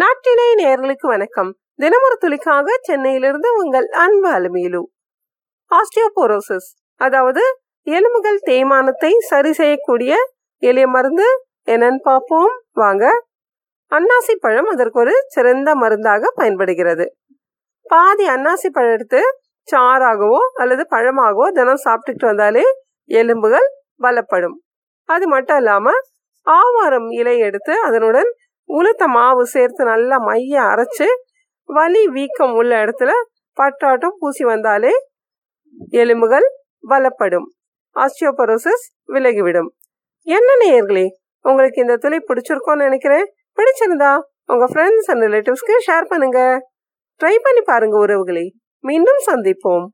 நாட்டினை நேர்களுக்கு வணக்கம். தினமொரு துளிக்காக சென்னையிலிருந்து உங்கள் அன்பு அலுமையிலு. ஆஸ்டியோபோரோசிஸ் அதாவது எலும்புகள் தேய்மானத்தை சரி செய்யக்கூடிய எளிய மருந்து என்னன்னு பார்ப்போம். வாங்க. அன்னாசி பழம் அதற்கு ஒரு சிறந்த மருந்தாக பயன்படுகிறது. பாதி அன்னாசி பழம் எடுத்து சாறாகவோ அல்லது பழமாகவோ தினம் சாப்பிட்டுட்டு வந்தாலே எலும்புகள் பலப்படும் அது மட்டும் இல்லாமல் ஆவாரம் இலை எடுத்து அதனுடன் உளுத்த மாவு சேர்த்து நல்லா மைய அரைச்சி வலி வீக்கம் உள்ள இடத்துல பட்டாட்டம் பூசி வந்தாலே எலும்புகள் பலப்படும் ஆஸ்டியோபரோசிஸ் விலகிவிடும். என்ன நேயர்களே உங்களுக்கு இந்த துளி பிடிச்சிருக்கோன்னு நினைக்கிறேன். பிடிச்சிருந்தா உங்க ஃப்ரெண்ட்ஸ் அண்ட் ரிலேட்டிவ்ஸ்க்கு ஷேர் பண்ணுங்க. ட்ரை பண்ணி பாருங்க உறவுகளை. மீண்டும் சந்திப்போம்.